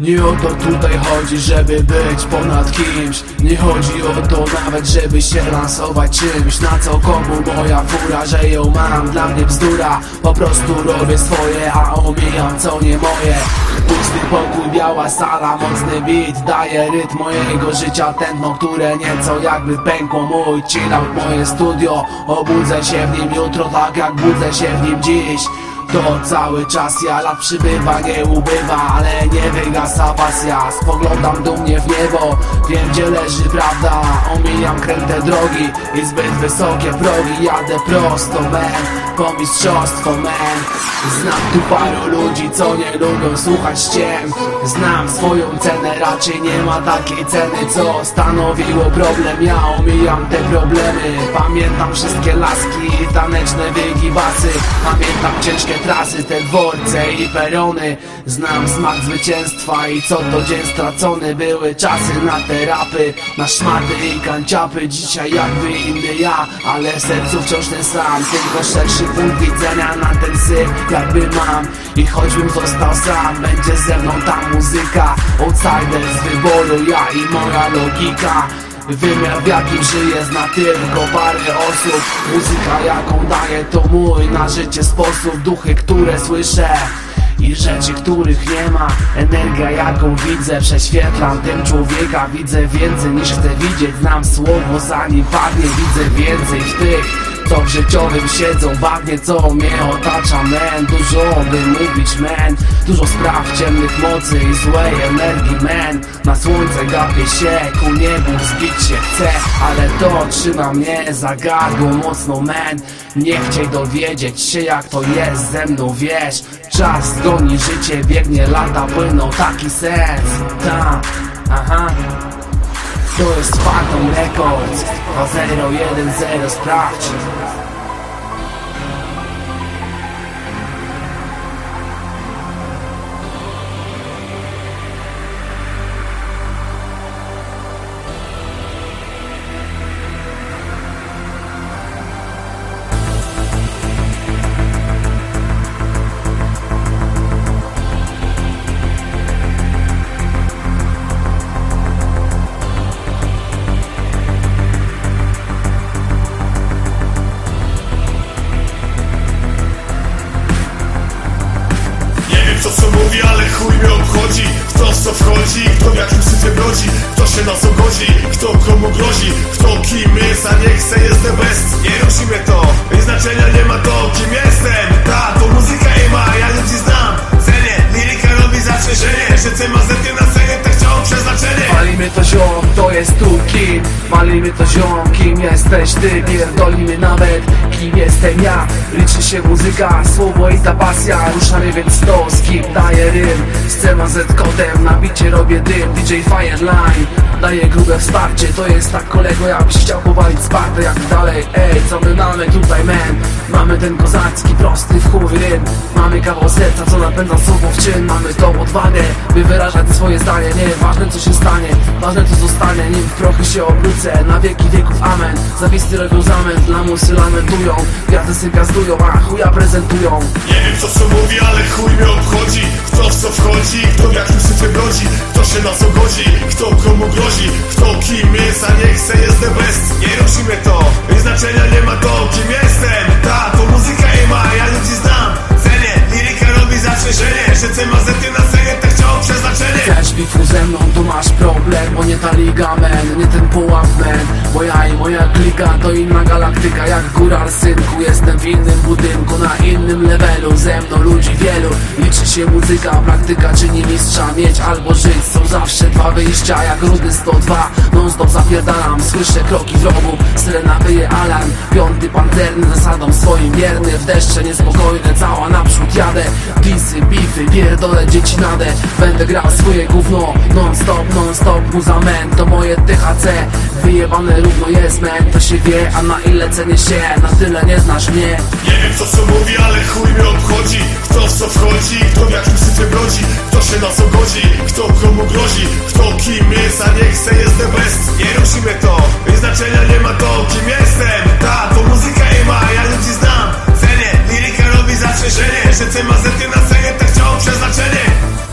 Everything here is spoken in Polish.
Nie o to tutaj chodzi, żeby być ponad kimś. Nie chodzi o to nawet, żeby się lansować czymś. Na co komu moja fura, że ją mam? Dla mnie bzdura, po prostu robię swoje A omijam co nie moje. Pusty pokój, biała sala, mocny beat. Daje rytm mojego życia tętno, które nieco jakby pękło. Mój chill out, moje studio. Obudzę się w nim jutro, tak jak budzę się w nim dziś to cały czas ja lat przybywa, nie ubywa Ale nie wygasa pasja. Spoglądam dumnie w niebo Wiem gdzie leży prawda. Omijam kręte drogi I zbyt wysokie progi. Jadę prosto man Po mistrzostwo man Znam tu paru ludzi co nie lubią słuchać ściem. Znam swoją cenę Raczej nie ma takiej ceny co stanowiło problem. Ja omijam te problemy. Pamiętam wszystkie laski Taneczne wygibasy Pamiętam ciężkie trasy, te dworce i perony. Znam smak zwycięstwa i co to dzień stracony. Były czasy na te rapy, na szmaty i kanciapy. Dzisiaj jakby inny ja, ale w sercu wciąż ten sam. Tylko szerszy punkt widzenia na ten syf jakby mam. I choćbym został sam, będzie ze mną ta muzyka. Outsider z wyboru, ja i moja logika Wymiar w jakim żyję zna tylko parę osób. Muzyka jaką daję to mój na życie sposób. Duchy, które słyszę i rzeczy, których nie ma. Energia jaką widzę, prześwietlam tym człowieka. Widzę więcej niż chcę widzieć. Znam słowo zanim padnie Widzę więcej w tych co w życiowym siedzą bagnie, co mnie otacza man. Dużo by mówić man. Dużo spraw ciemnych mocy i złej energii man. Na słońce gapię się, ku niebu zbić się chcę. Ale to trzyma mnie za gardło mocno man. Nie chciej dowiedzieć się jak to jest ze mną wiesz. Czas goni życie, biegnie lata, płyną taki sens. Ta, aha to jest Phantom Records 2010 sprawdź chuj mnie obchodzi Kto w co wchodzi, kto w jakim syfie brodzi Kto się na co godzi, kto komu grozi Kto kim jest, a nie chce jest the best Nie ruszy mnie to, i znaczenia nie ma to Kim jestem, ta, to muzyka i ma Ja ludzi znam, cenię, liryka robi zatrzęsienie Że ty ma zetnie na scenie, tak chciałem przeznaczenie. Malimy to ziom, to jest tu kim Malimy to ziom, kim jesteś ty? Pierdolimy nawet, kim jestem ja. Liczy się muzyka, słowo i ta pasja. Ruszamy więc to, z kim daje rym. Scena Z kodem, na bicie robię dym. DJ Fireline Daje grube wsparcie, to jest tak kolego Jakbyś chciał powalić Spartę, jak dalej. Ej, co my mamy tutaj man? Mamy ten kozacki, prosty w chuj rym Mamy kawał serca, co napędza słowo w czyn. Mamy tą odwagę, by wyrażać swoje zdanie. Nie ważne co się stanie, ważne co zostanie. Nim w prochy się obrócę, na wieki wieków amen. Zawisty robią zamęt, lamusy lamentują. Gwiazdy sy gazdują, a chuja prezentują. Nie wiem co co mówi, ale chuj mnie obchodzi. Kto w co wchodzi, kto w jakim syfie brodzi Kto się na co godzi, kto komu grozi Kto kim jest, a nie chce jest the best. Nie ruszy mnie to, i znaczenia nie ma to Kim jestem, ta, to muzyka i ma Ja ludzi znam, cenię, liryka robi zatrzęsienie Że ma zety na scenie, tak chciałem przeznaczenie. Chcesz bifu ze mną, to masz problem Bo nie ta liga, man, nie ten pułap, man Bo ja i moja klika to inna galaktyka Jak góral synku, jestem w innym budynku Na innym levelu, ze mną ludzi wielu. Liczy się muzyka, praktyka czyni mistrza. Mieć albo żyć, są zawsze dwa wyjścia. Jak rudy 102, non stop zapierdalam. Słyszę kroki w rogu, syrena wyje alarm. Piąty pancerny, zasadą swoim wierny. W deszcze niespokojne, cała naprzód jadę. Disy, bify, pierdolę dzieci nadę. Będę grał swoje gówno Non stop, non stop, za men To moje THC Wyjebane równo jest men To się wie, a na ile cenię się Na tyle nie znasz mnie. Nie wiem co co mówi, ale chuj mnie obchodzi. Kto w co wchodzi, kto w jakim syfie brodzi. Kto się na co godzi, kto komu grozi. Kto kim jest, a nie chce, jest the Nie rusimy to, bez znaczenia nie ma to Kim jestem, ta, to muzyka i ma Ja ludzi znam, cenię, liryka robi zastrzeżenie. Że ty ma zety na scenie, tak chciało przeznaczenie.